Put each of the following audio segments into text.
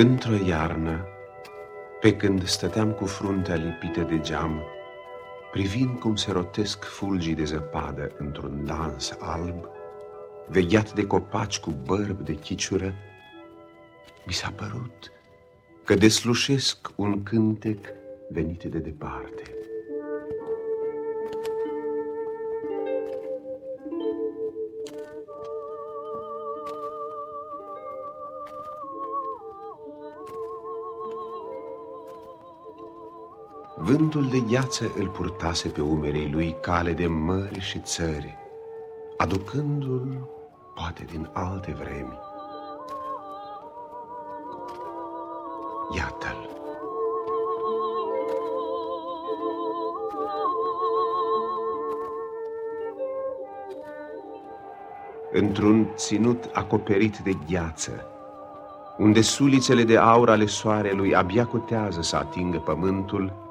Într-o iarnă, pe când stăteam cu fruntea lipită de geam, privind cum se rotesc fulgii de zăpadă într-un dans alb, vegheat de copaci cu bărb de chiciură, mi s-a părut că deslușesc un cântec venit de departe. Vântul de gheață îl purtase pe umerii lui cale de mări și țări, aducându-l poate din alte vremi. Iată-l. Într-un ținut acoperit de gheață, unde sulițele de aur ale soarelui abia cutează să atingă pământul,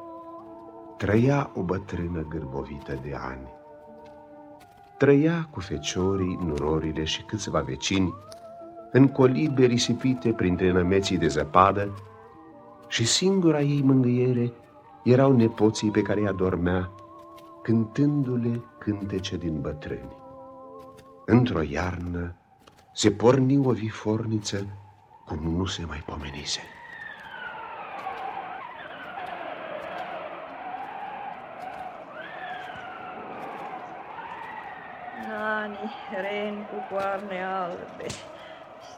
trăia o bătrână gârbovită de ani. Trăia cu feciorii, nurorile și câțiva vecini, în colibe risipite printre nămeții de zăpadă și singura ei mângâiere erau nepoții pe care ea dormea, cântându-le cântece din bătrâni. Într-o iarnă se porni o viforniță cum nu se mai pomenise. Ren cu coarne albe,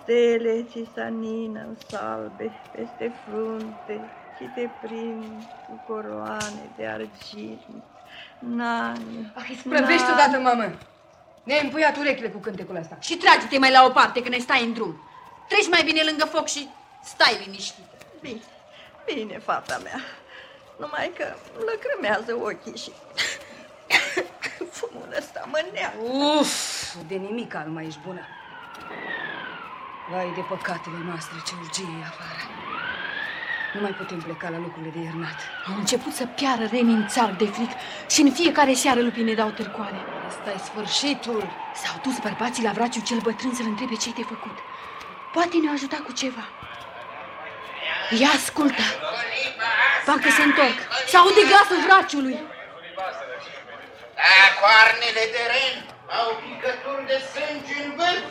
stele ți sanină în salbe peste frunte și te prind cu coroane de argint. Nani, Ah, îți prăvești odată, mamă! Ne-ai împuiat urechile cu cântecul ăsta. Și trage-te mai la o parte când ne stai în drum. Treci mai bine lângă foc și stai liniștită. Bine, bine, fata mea. Numai că lăcrimează ochii și fumul ăsta mă nea. Uf, de nimic nu mai ești bună. Vai de păcatele noastre, ce urgie e afară. Nu mai putem pleca la locurile de iernat. Au început să piară reni în țar de fric și în fiecare seară lupii ne dau târcoale. Asta e sfârșitul. S-au dus bărbații la vraciul cel bătrân să-l întrebe ce-i de făcut. Poate ne-a ajutat cu ceva. Ia ascultă! Parcă se întorc. S-aude glasul vraciului. Da, coarnele de ren au picături de sânge în vârf.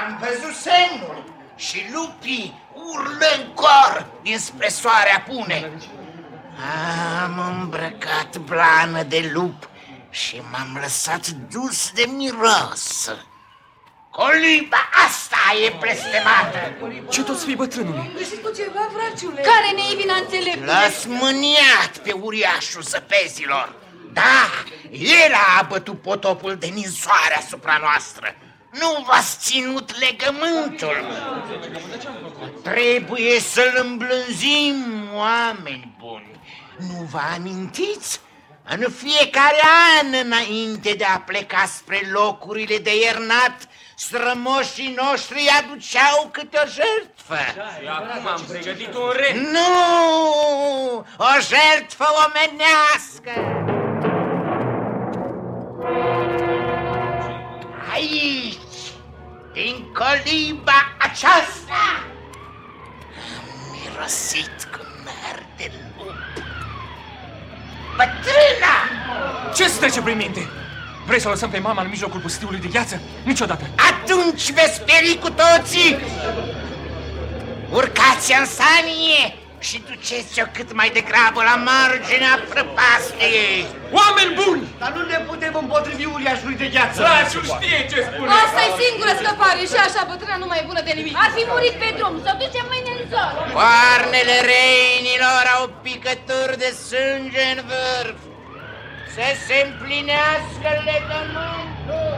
Am văzut semnul și lupii urlă în cor dinspre soare apune. Am îmbrăcat blană de lup și m-am lăsat dus de miros. Coliba asta e blestemată. Ce tot fi bătrânule? Găsit cu ceva, vraciule? Care ne e vina înțeleptule? L-a smâniat pe uriașul săpezilor. Da, el a bătut potopul de ninsoare asupra noastră. Nu v-ați ținut legământul. Trebuie să-l îmblânzim, oameni buni. Nu vă amintiți? În fiecare an înainte de a pleca spre locurile de iernat, strămoșii noștri aduceau câte o jertfă. Și acum am pregătit un re... Nu! O jertfă omenească! Din coliba aceasta, am mirosit cu mer de lup. Bătrâna! Ce trece prin minte? Vrei să lăsăm pe mama în mijlocul pustiului de gheață? Niciodată. Atunci veți speri cu toții! Urcați în sanie și duceți-o cât mai degrabă la marginea prăpastiei. Oameni buni! Dar nu ne putem împotrivi uriașului de gheață. Vraciul știe ce spune. Asta e singură scăpare și așa bătrâna nu mai e bună de nimic. Ar fi murit pe drum, să ducem mâine în zor. Coarnele reinilor au picături de sânge în vârf. Să se împlinească legământul!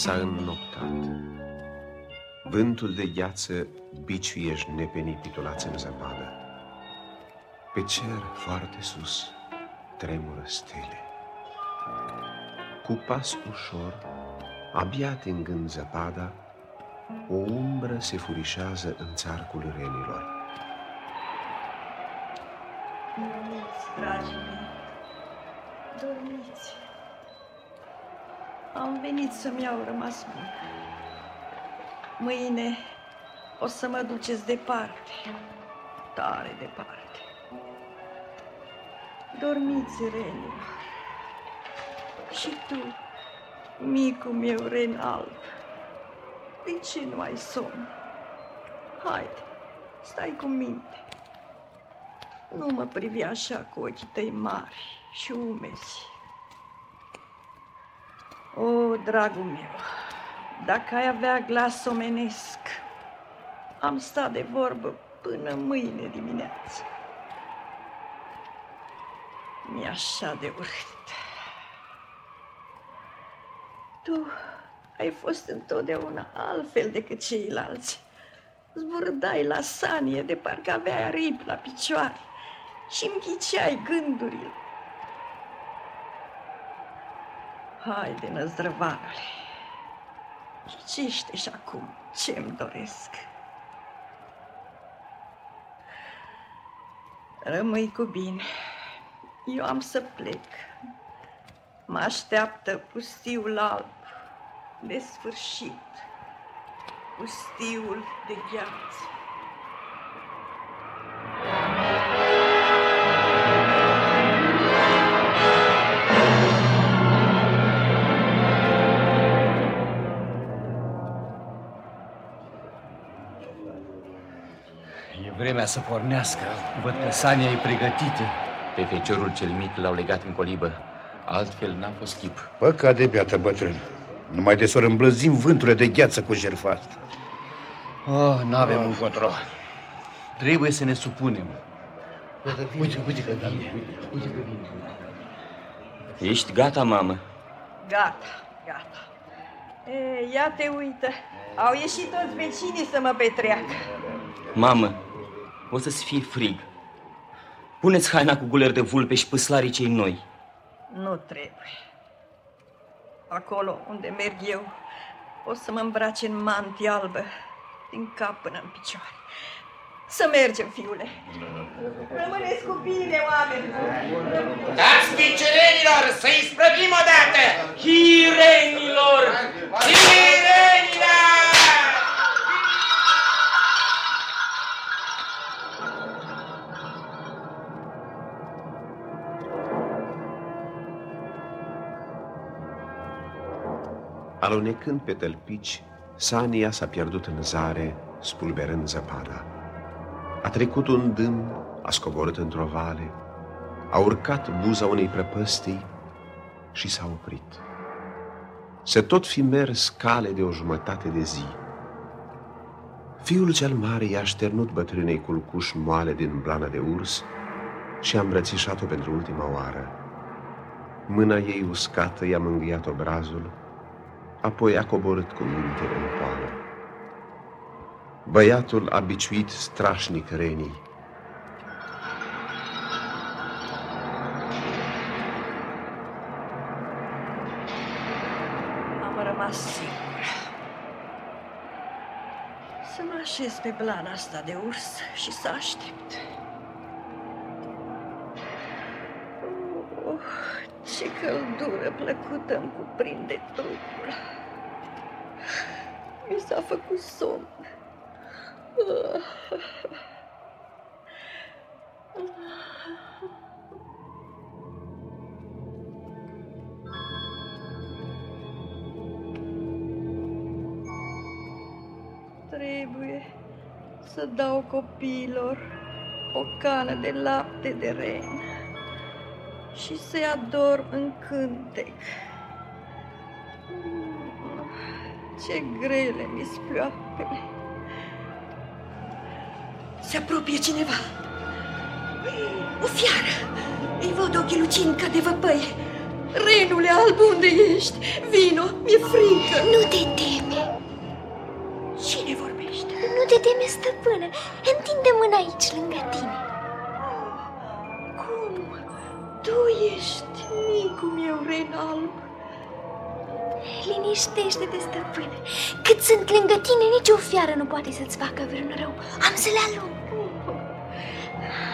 S-a înnoptat. Vântul de gheață biciuiești nepenii pitulați în zăpadă. Pe cer, foarte sus, tremură stele. Cu pas ușor, abia atingând zăpada, o umbră se furișează în țarcul renilor. Dormiți, dragii mei. Dormiți. Am venit să-mi iau rămas bun. Mâine o să mă duceți departe, tare departe. Dormiți, renilor. Și tu, micul meu ren alb, de ce nu ai somn? Haide, stai cu minte. Nu mă privi așa cu ochii tăi mari și umezi. O, dragul meu, dacă ai avea glas omenesc, am stat de vorbă până mâine dimineață. Mi-e așa de urât. Tu ai fost întotdeauna altfel decât ceilalți. Zburdai la sanie de parcă avea aripi la picioare și îmi ghiceai gândurile. Haide, năzdrăvanule, Cicește și acum ce-mi doresc. Rămâi cu bine. Eu am să plec. Mă așteaptă pustiul alb de sfârșit, pustiul de gheață. Vremea să pornească. Văd că Sania e pregătită. Pe feciorul cel mic l-au legat în colibă. Altfel n-a fost chip. Păcat de beată bătrân. Numai de să îmblăzim vânturile de gheață cu jertfa asta. Oh, n-avem un control. Trebuie să ne supunem. Uite, uite că vine. Uite că vine. Ești gata, mamă? Gata, gata. E, ia te uită. Au ieșit toți vecinii să mă petreacă. Mamă, o să-ți fie frig. Puneți haina cu guler de vulpe și păslarii cei noi. Nu trebuie. Acolo unde merg eu, o să mă îmbrace în mantie albă, din cap până în picioare. Să mergem, fiule. Rămâneți cu bine, oameni. Dați picirenilor să-i sprăvim odată! Chirenilor! Chirenilor! Alunecând pe tălpici, Sania s-a pierdut în zare, spulberând zăpada. A trecut un dâm, a scoborât într-o vale, a urcat buza unei prăpăstii și s-a oprit. Se tot fi mers cale de o jumătate de zi. Fiul cel mare i-a șternut bătrânei culcuș moale din blana de urs și a îmbrățișat-o pentru ultima oară. Mâna ei uscată i-a mângâiat obrazul, apoi a coborât cu minte în poală. Băiatul a biciuit strașnic renii. Am rămas singur. Să mă așez pe blana asta de urs și să aștept. Ce căldură plăcută îmi cuprinde trupul. Mi s-a făcut somn. Trebuie să dau copiilor o cană de lapte de ren și să-i adorm în cântec. Ce grele mi sploapele. Se apropie cineva. O fiară. Îi văd ochii lucind ca de văpăi. Renule alb, unde ești? Vino, mi-e frică. Nu te teme. Cine vorbește? Nu te teme, stăpână. Întinde mâna aici, lângă tine. Tu ești micul meu ren alb. Liniștește-te, stăpână. Cât sunt lângă tine, nici o fiară nu poate să-ți facă vreun rău. Am să le alung.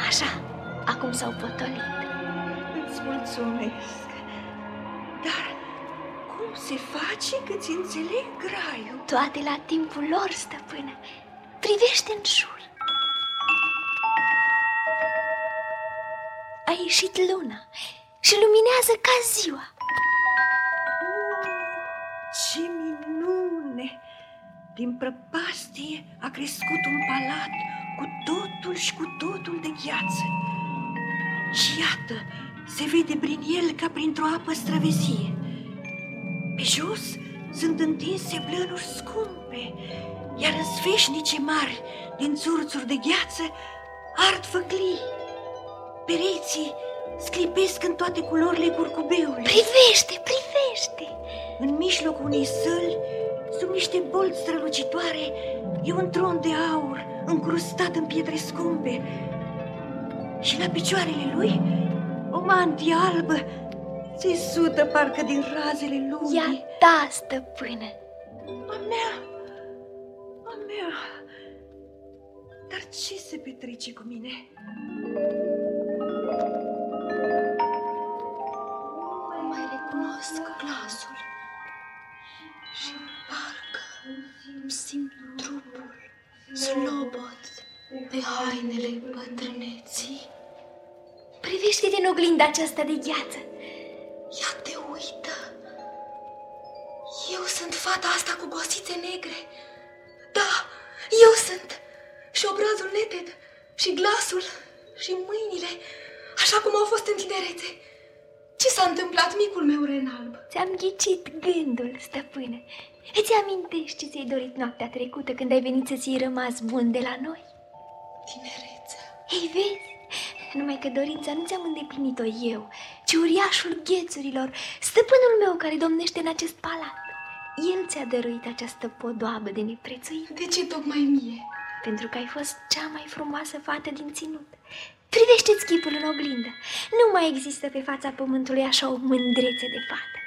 Așa, acum s-au potolit. Îți mulțumesc. Dar cum se face că ți înțeleg graiul? Toate la timpul lor, stăpână. Privește în jur. A ieșit luna și luminează ca ziua. Ce minune! Din prăpastie a crescut un palat cu totul și cu totul de gheață. Și iată, se vede prin el ca printr-o apă străvezie. Pe jos sunt întinse blănuri scumpe, iar în sfeșnice mari din țurțuri de gheață ard făclii. Pereții sclipesc în toate culorile curcubeului. Privește, privește! În mijlocul unei săli, sub niște bolți strălucitoare, e un tron de aur încrustat în pietre scumpe. Și la picioarele lui, o mantie albă țesută parcă din razele lumii. Ea ta, stăpână. A mea, a mea. Dar ce se petrece cu mine? Privește-te în oglinda aceasta de gheață. Ea te uită. Eu sunt fata asta cu gosițe negre. Da, eu sunt. Și obrazul neted, și glasul, și mâinile, așa cum au fost în tinerețe. Ce s-a întâmplat, micul meu ren alb? Ți-am ghicit gândul, stăpână. Îți amintești ce ți-ai dorit noaptea trecută când ai venit să ți rămas bun de la noi? Tinerețea. Ei, vezi? Numai că dorința nu ți-am îndeplinit-o eu, ci uriașul ghețurilor, stăpânul meu care domnește în acest palat. El ți-a dăruit această podoabă de neprețuit. De ce tocmai mie? Pentru că ai fost cea mai frumoasă fată din ținut. Privește-ți chipul în oglindă. Nu mai există pe fața pământului așa o mândrețe de fată.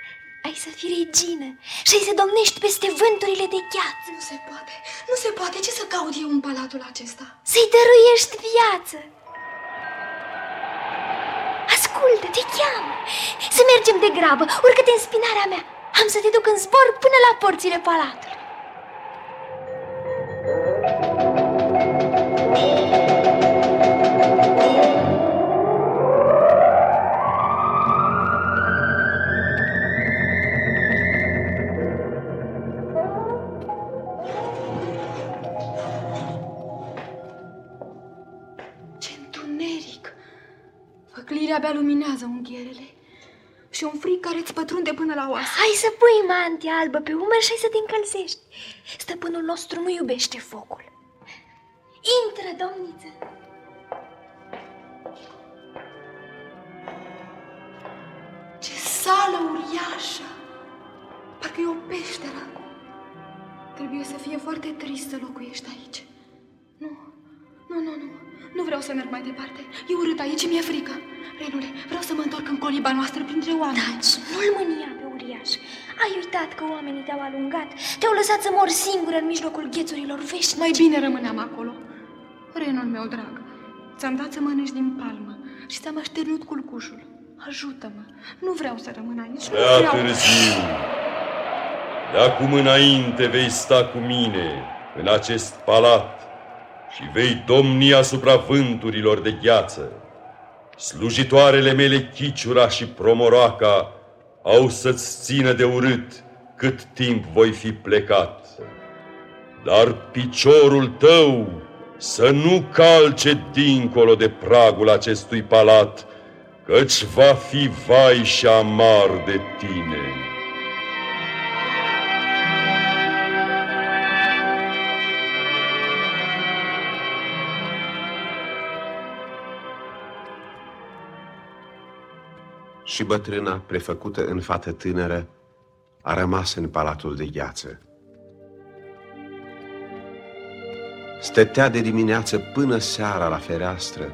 Ai să fii regină și ai să domnești peste vânturile de gheață. Nu se poate, nu se poate. Ce să caut eu în palatul acesta? Să-i dăruiești viață. Ascultă, te cheamă. Să mergem de grabă, urcă-te în spinarea mea. Am să te duc în zbor până la porțile palatului. Făclirea abia luminează unghierele și un fric care îți pătrunde până la oase. Hai să pui mantia albă pe umăr și hai să te încălzești. Stăpânul nostru nu iubește focul. Intră, domniță! Ce sală uriașă! Parcă e o peșteră. Trebuie să fie foarte trist să locuiești aici. Nu, nu, nu, nu. Nu vreau să merg mai departe. E urât aici, mi-e frică. Renule, vreau să mă întorc în coliba noastră printre oameni. Taci, nu-l mânia pe uriaș. Ai uitat că oamenii te-au alungat, te-au lăsat să mor singură în mijlocul ghețurilor veșnice. Mai bine rămâneam acolo. Renul meu drag, ți-am dat să mănânci din palmă și ți-am așternut culcușul. Ajută-mă, nu vreau să rămân aici. Nu Prea vreau. târziu. De acum înainte vei sta cu mine în acest palat și vei domni asupra vânturilor de gheață. Slujitoarele mele Chiciura și Promoroaca au să-ți țină de urât cât timp voi fi plecat. Dar piciorul tău să nu calce dincolo de pragul acestui palat, căci va fi vai și amar de tine. Și bătrâna, prefăcută în fată tânără, a rămas în palatul de gheață. Stătea de dimineață până seara la fereastră,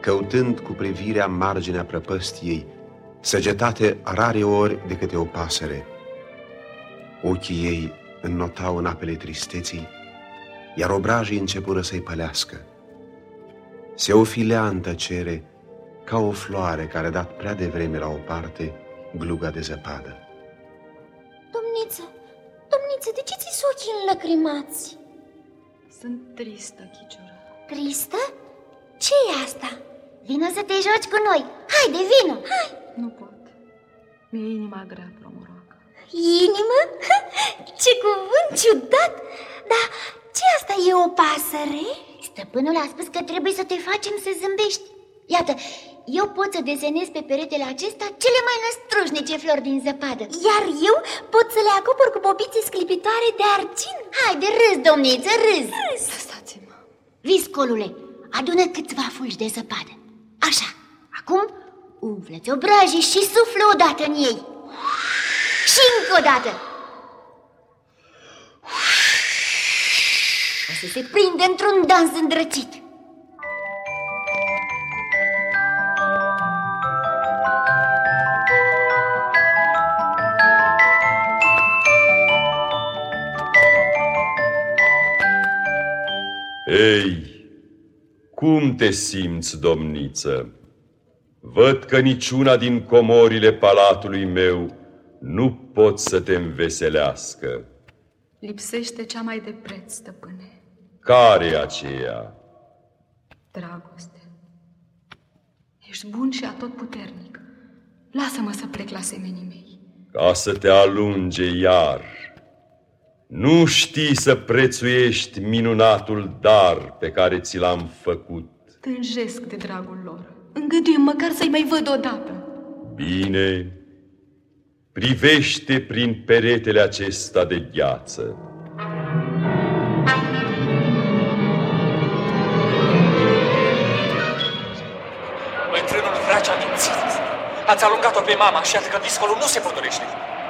căutând cu privirea marginea prăpăstiei, săgetate rare ori de câte o pasăre. Ochii ei înnotau în apele tristeții, iar obrajii începură să-i pălească. Se ofilea în tăcere ca o floare care a dat prea devreme la o parte gluga de zăpadă. Domniță, domniță, de ce ți ochii înlăcrimați? Sunt tristă, Chiciura. Tristă? ce e asta? Vino să te joci cu noi. Haide, vino, hai! Nu pot. Mi-e inima grea, plomoroacă. Inimă? Ce cuvânt ciudat! Dar ce asta e o pasăre? Stăpânul a spus că trebuie să te facem să zâmbești. Iată, eu pot să desenez pe peretele acesta cele mai năstrușnice flori din zăpadă. Iar eu pot să le acopăr cu bobițe sclipitoare de argint. Haide, râs, domniță, râs! Râs! Lăsați-mă! Viscolule, adună câțiva fulgi de zăpadă. Așa, acum umflă-ți obrajii și suflă odată în ei. Și încă o dată. O să se prinde într-un dans îndrăcit. Ei, cum te simți, domniță? Văd că niciuna din comorile palatului meu nu pot să te înveselească. Lipsește cea mai de preț, stăpâne. Care e aceea? Dragoste. Ești bun și atotputernic. Lasă-mă să plec la semenii mei. Ca să te alunge iar. Nu știi să prețuiești minunatul dar pe care ți l-am făcut. Tânjesc de dragul lor. Îngăduie măcar să-i mai văd odată. Bine, privește prin peretele acesta de gheață. Bătrânul Vracea a mințit. Ați alungat-o pe mama și iată că discolul nu se potorește.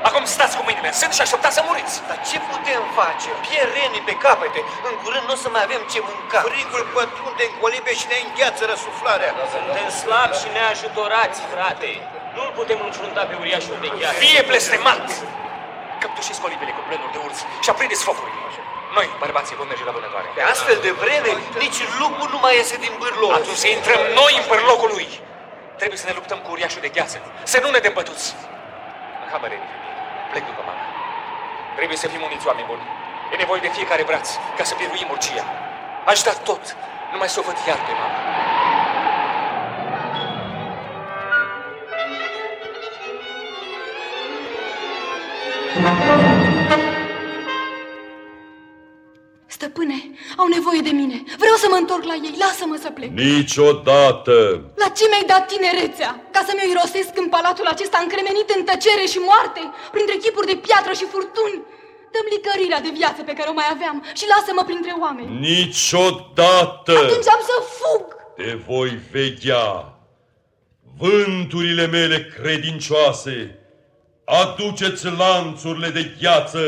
Acum stați cu mâinile în sân și așteptați să muriți. Dar ce putem face? Pierd renii pe capete. În curând nu o să mai avem ce mânca. Frigul pătrunde în colibe și ne îngheață răsuflarea. Suntem slabi și neajutorați, frate. Nu-l putem înfrunta pe uriașul de gheață. Fie blestemat! Căptușiți colibele cu plenuri de urți și aprindeți focurile. Noi, bărbații, vom merge la vânătoare. Pe astfel de vreme, nici lupul nu mai iese din bârlou. Atunci să intrăm noi în părlocul lui. Trebuie să ne luptăm cu uriașul de gheață. Să nu ne dăm bătuți. În hameră, plec după mama. Trebuie să fim uniți, oameni buni. E nevoie de fiecare braț ca să biruim urgia. Aș da tot, numai să o văd iar pe mama. Stăpâne, au nevoie de mine. Vreau să mă întorc la ei. Lasă-mă să plec. Niciodată! La ce mi-ai dat tinerețea? Ca să mi-o irosesc în palatul acesta încremenit în tăcere și moarte, printre chipuri de piatră și furtuni? Dăm licărirea de viață pe care o mai aveam și lasă-mă printre oameni. Niciodată! Atunci am să fug! Te voi veghea. Vânturile mele credincioase, aduceți lanțurile de gheață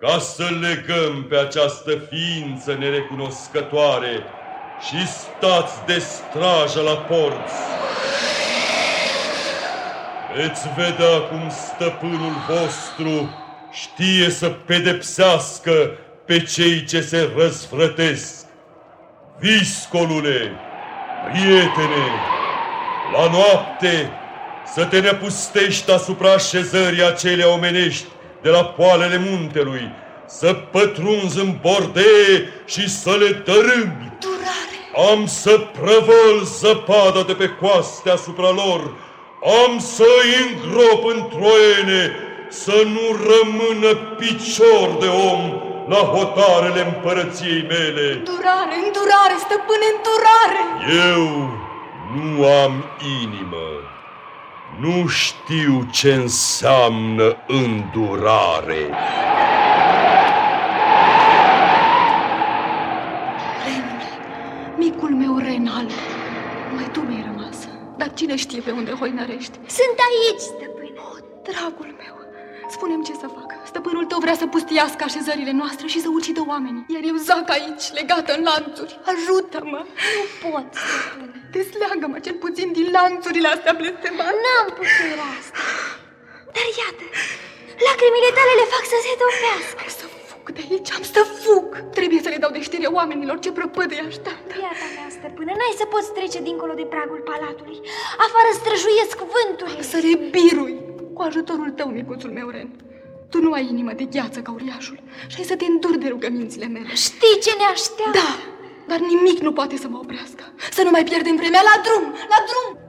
ca să legăm pe această ființă nerecunoscătoare și stați de strajă la porți. Veți vedea cum stăpânul vostru știe să pedepsească pe cei ce se răzvrătesc. Viscolule, prietene, la noapte să te nepustești asupra așezării acelea omenești de la poalele muntelui, să pătrunzi în bordee și să le dărâmi. Durare! Am să prăvăl zăpada de pe coaste asupra lor, am să îi îngrop în troiene, să nu rămână picior de om la hotarele împărăției mele. Îndurare, îndurare, stăpâne, îndurare! Eu nu am inimă. Nu știu ce înseamnă îndurare. Renule, micul meu renal, numai tu mi-ai rămas. Dar cine știe pe unde hoinărești? Sunt aici, stăpâne. Oh, dragul meu, spunem ce să fac. Stăpânul tău vrea să pustiască așezările noastre și să ucidă oamenii. Iar eu zac aici, legată în lanțuri. Ajută-mă! Nu pot, stăpâne. Desleagă-mă cel puțin din lanțurile astea blestemate. N-am puterea asta. Dar iată, lacrimile tale le fac să se topească. Să fug de aici, am să fug. Trebuie să le dau de știre oamenilor ce prăpăd îi așteaptă. Viața mea, stăpână, n-ai să poți trece dincolo de pragul palatului. Afară străjuiesc vânturile. Să le birui cu ajutorul tău, micuțul meu, Ren. Tu nu ai inimă de gheață ca uriașul și ai să te înduri de rugămințile mele. Știi ce ne așteaptă? Da, dar nimic nu poate să mă oprească. Să nu mai pierdem vremea la drum, la drum!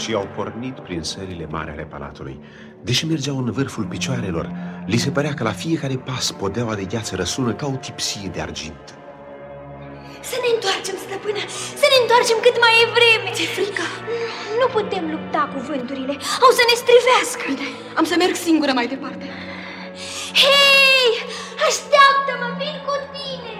și au pornit prin sările mari ale palatului. Deși mergeau în vârful picioarelor, li se părea că la fiecare pas podeaua de gheață răsună ca o tipsie de argint. Să ne întoarcem, stăpână! Să ne întoarcem cât mai e vreme! Ce frică! Nu putem lupta cu vânturile, au să ne strivească! Bine, am să merg singură mai departe. Hei! Așteaptă-mă, vin cu tine!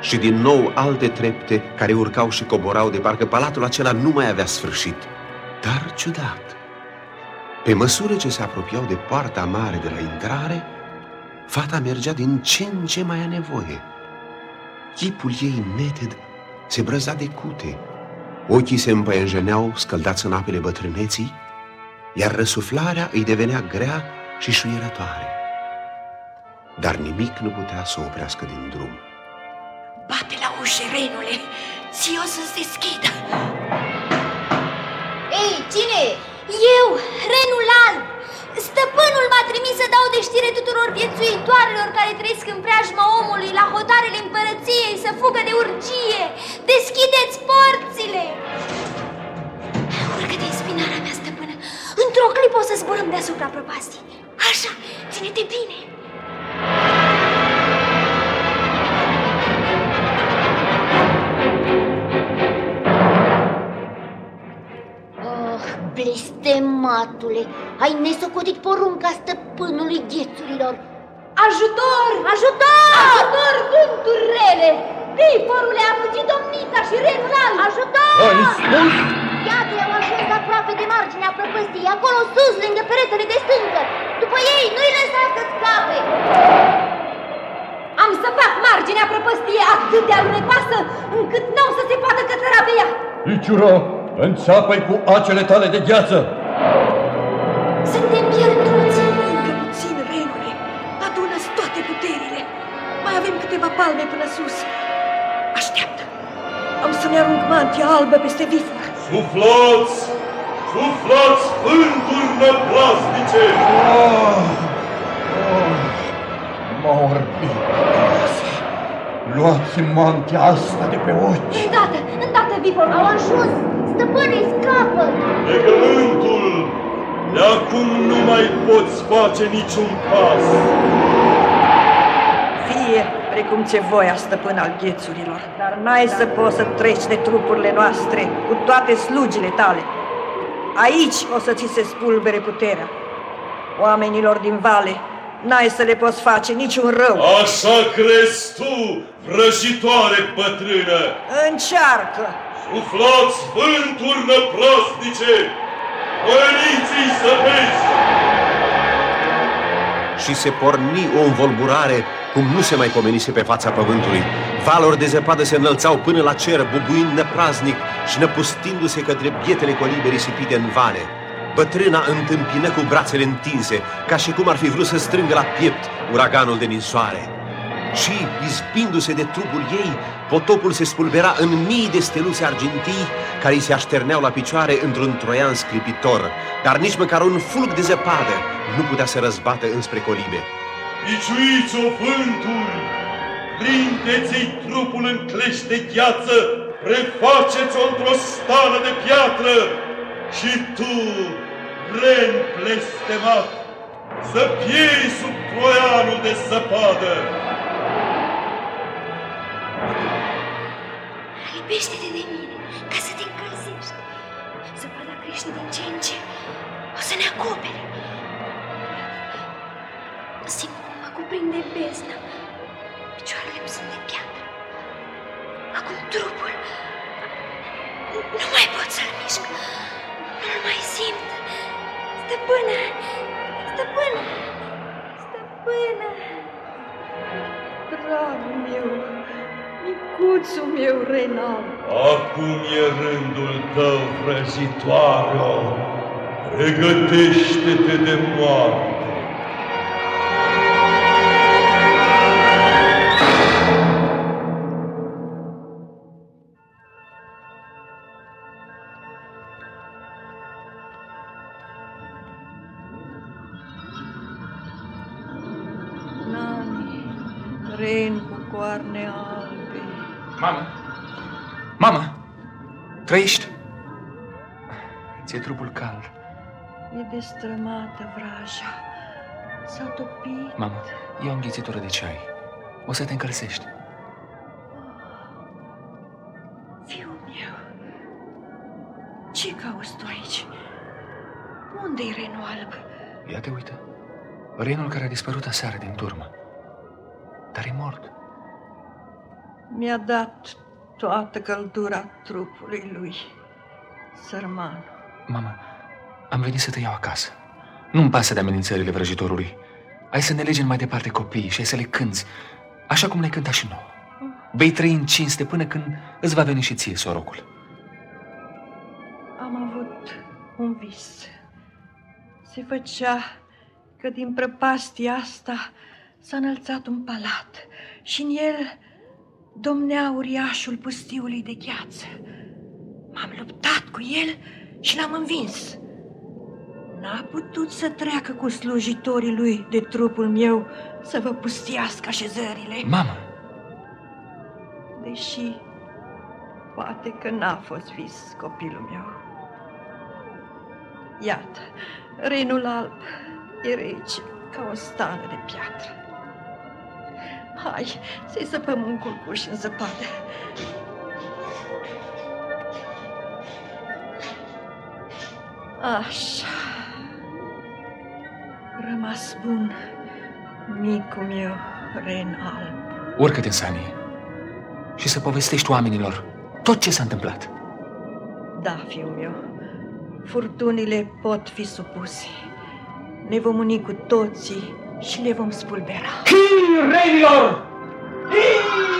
Și din nou alte trepte care urcau și coborau de parcă palatul acela nu mai avea sfârșit. Dar ciudat, pe măsură ce se apropiau de poarta mare de la intrare, fata mergea din ce în ce mai a nevoie. Chipul ei neted se brăza de cute, ochii se împăienjeneau scăldați în apele bătrâneții, iar răsuflarea îi devenea grea și șuierătoare. Dar nimic nu putea să o oprească din drum. Bate la ușă, renule! Ți-o să-ți deschidă! Ei, cine Eu, renul alb! Stăpânul m-a trimis să dau de știre tuturor viețuitoarelor care trăiesc în preajma omului la hotarele împărăției să fugă de urgie! Deschideți porțile! Urcă-te în spinarea mea, stăpână! Într-o clipă o să zburăm deasupra prăpastii. Așa, ține-te bine! Blestematule, ai nesocotit porunca stăpânului ghețurilor. Ajutor! Ajutor! Ajutor, vânturi rele! Viporule, a fugit domnița și renul alb! Ajutor! Ai spus? Iată, au ajuns aproape de marginea prăpăstiei, acolo sus, lângă peretele de stâncă. După ei, nu-i lăsa să scape. Am să fac marginea prăpăstiei atât de alunecoasă încât n-au să se poată cătăra pe ea. Iciuro, înțapă-i cu acele tale de gheață! Palme până sus. Așteaptă. Am să-mi arunc mantia albă peste vifor. Suflați! Suflați vânturi năplasnice! M-a orbit Luați mantia asta de pe ochi. Îndată, îndată, vipor. Au ajuns, stăpâne, scapă. Legământul! De acum nu mai poți face niciun pas! Fie precum ce voia stăpân al ghețurilor, dar n-ai să poți să treci de trupurile noastre cu toate slugile tale. Aici o să ți se spulbere puterea. Oamenilor din vale, n-ai să le poți face niciun rău. Așa crezi tu, vrăjitoare bătrână! Încearcă! Suflați vânturi năprasnice! Veniți-i să vezi! și se porni o învolburare cum nu se mai pomenise pe fața pământului. Valori de zăpadă se înălțau până la cer, bubuind năpraznic și năpustindu-se către bietele colibe risipite în vale. Bătrâna întâmpină cu brațele întinse, ca și cum ar fi vrut să strângă la piept uraganul de ninsoare. Și, izbindu-se de trupul ei, potopul se spulbera în mii de steluțe argintii care îi se așterneau la picioare într-un troian scripitor, dar nici măcar un fulg de zăpadă nu putea să răzbată înspre colibe. Biciuiți-o vânturi! Prindeți-i trupul în clești de gheață, refaceți-o într-o stană de piatră și tu, ren blestemat, să piei sub troianul de zăpadă! Lipește-te de mine ca să te încălzești. Zăpada crește din ce în ce. O să ne acopere. Simt cum mă cuprinde beznă. Picioarele îmi sunt de piatră. Acum trupul. Nu mai pot să-l mișc. Nu-l mai simt. Stăpână! Stăpână! Stăpână! Dragul meu, micuțul meu renal, Acum e rândul tău, vrăjitoare! Pregătește-te de moarte! Ren cu coarne albe. Mamă! Mamă! Trăiești? Ți-e trupul cald. E destrămată vraja. S-a topit. Mamă, ia o înghițitură de ceai. O să te încălzești. Fiul meu, ce cauți tu aici? Unde-i renul alb? Ia te uită. Renul care a dispărut aseară din turmă. Dar e mort. Mi-a dat toată căldura trupului lui, sărman. Mamă, am venit să te iau acasă. Nu-mi pasă de amenințările vrăjitorului. Ai să ne legem mai departe copiii și ai să le cânți, așa cum ne cânta și nouă. Vei trăi în cinste până când îți va veni și ție sorocul. Am avut un vis. Se făcea că din prăpastia asta s-a înălțat un palat și în el domnea uriașul pustiului de gheață. M-am luptat cu el și l-am învins. N-a putut să treacă cu slujitorii lui de trupul meu să vă pustiască așezările. Mamă! Deși poate că n-a fost vis copilul meu. Iată, renul alb e rece ca o stană de piatră. Hai, să-i săpăm un culcuș în zăpadă. Așa. Rămas bun, micul meu ren alb. Urcă-te în sanie și să povestești oamenilor tot ce s-a întâmplat. Da, fiul meu, furtunile pot fi supuse. Ne vom uni cu toții și le vom spulbera. Hii, renilor! Hii!